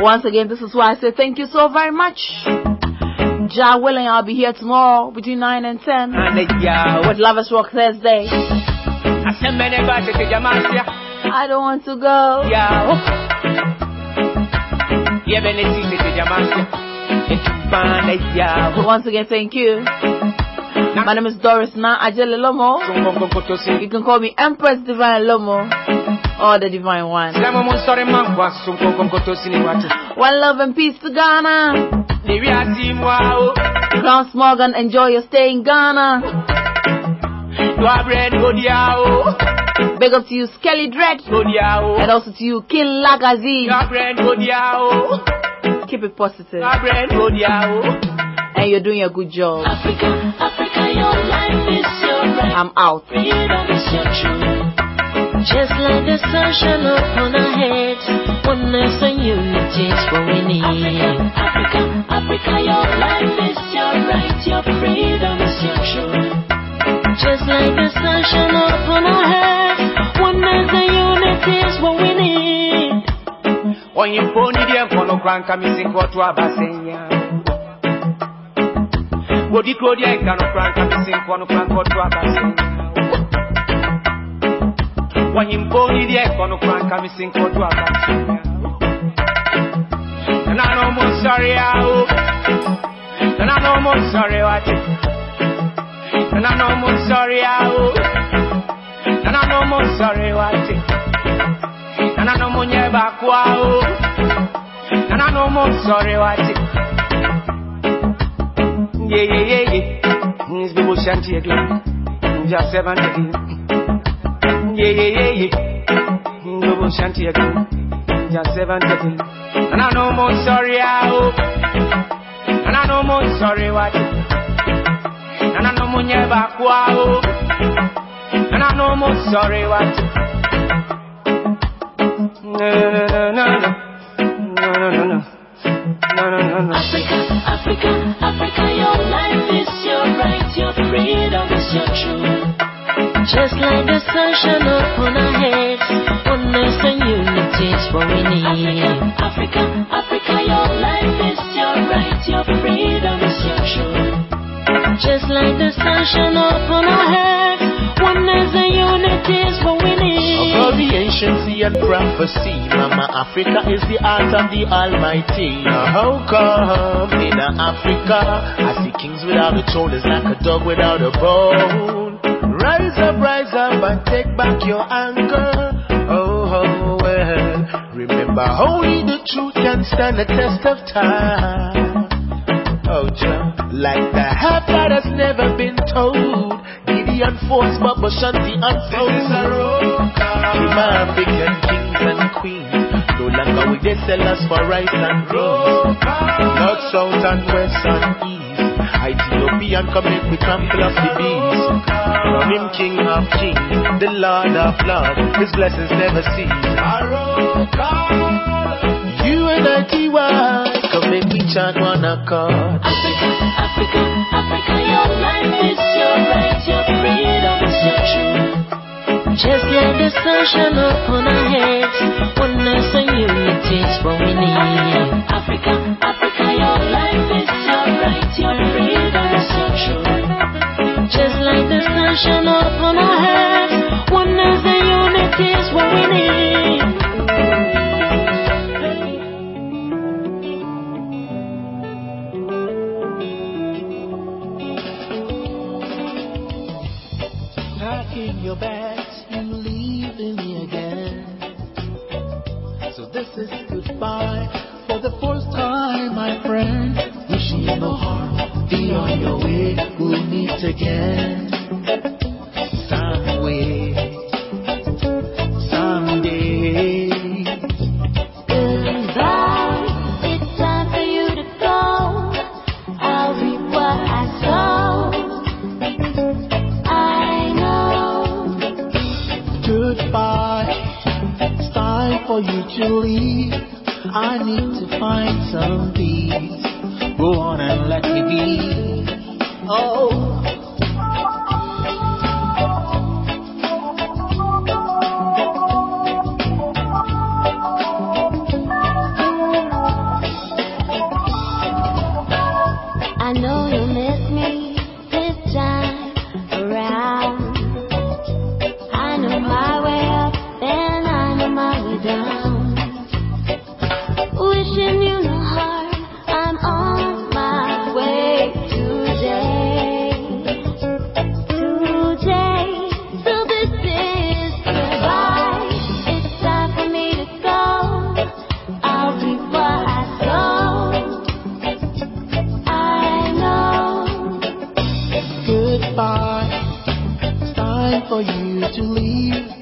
Once again, this is why I say thank you so very much. Jah willing, I'll be here tomorrow between 9 and 10 And the Yahweh. with Lovers Rock Thursday. I said, many bad to Jamasia. I don't want to go. Yahweh. Yeah, when it's easy to Jamasia. It's fun, the Yahweh. Once again, thank you. My name is Doris Na Ajele Lomo. You can call me Empress Divine Lomo or the Divine One. Sema musore mankwa sunko konkoto sini watu. One love and peace to Ghana. Crown Morgan, enjoy your stay in Ghana. Big up to you, Skelly Dread. And also to you, King Lagazi. Keep it positive. And you're doing a good job. Africa, Africa, your life is your right. I'm out. Just like the sun shine upon our heads, oneness and unity is what we need. Africa, Africa, your life is your right, your freedom is your truth. Just like the sun shine upon our heads, oneness and unity is what we need. Onyimponi die mkono kranka misinko tu abasenya. Godi krodi ya ikano kranka misinko no kranko tu abasenya. Onyimponi die wanyimbo nilye kono kwanka misinkotu akasimia Nana no more sorry out Nana no more sorry what it Nana no more sorry out Nana no more sorry what it Nana no more nyeba kwa out Nana no more sorry what it Yeah yeah yeah yeah Nis bibu shanti edu Nja seven edu Yeah, yeah, yeah, yeah. Bush and again. Just seven. And I know more sorry out. And I know more sorry what And I know more never kwao. And I know more sorry what no, like the sun shine upon our heads, oneness and unity is what we need. Africa, Africa, your life is your right, your freedom is your truth. Just like the sun shine upon our heads, oneness and unity is what we need. Above the anciency and prophecy, Mama Africa is the art of the Almighty. How come in Africa I see kings without a shoulders like a dog without a bone? Rise up, rise up and take back your anger. Oh, oh well. Remember, only the truth can stand the test of time. Oh, Jah, like the half that has never been told. Gideon forced Baba Shanti unfold. This is a rock. African kings and queens. No longer will they sell us for rice and beans. North, south, and west and east. Ethiopian coming with trample of the beast. From him, king of kings, the lord of lords. His blessings never cease. You and I. Come make me chant one accord. Africa, Africa, Africa, your life is your right, your freedom is your truth. Just like the sun shine upon our heads, oneness and unity is what we need. Africa, Africa, your life the sun shine upon our heads, oneness and unity is what we need. Packing your bags, you leaving me again. So this is goodbye for the first time, my friend. Wishing you no harm, be on your way, we'll meet again. For you to leave. I need to find some peace. Go on and let me be. Oh. Wishing you no harm, I'm on my way today. Today, so this is goodbye. It's time for me to go. I'll be what I sow. I know. Goodbye, it's time for you to leave.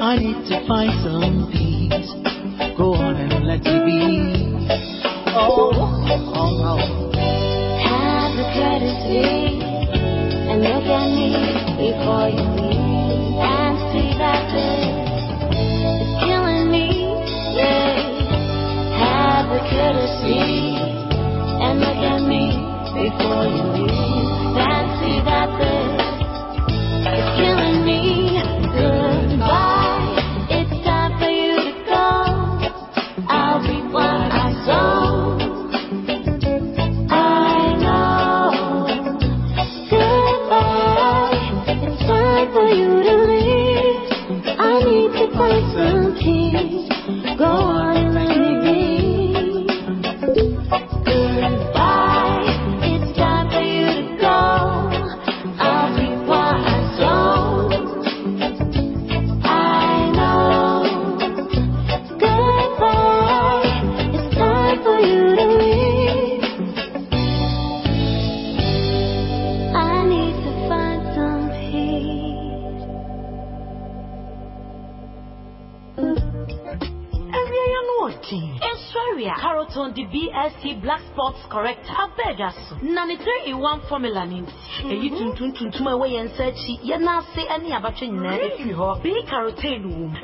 I need to find some peace. Go on and let it be. Oh, oh, oh. oh. 14. Ensuria, Caroton, the BSC Black Spots Corrector, Abedasu, Nanitri one Formula Nint, Eyi Tuntun Tuntuma Way and Searchy, Yenasi, any Abachin, if you have big carotene womb.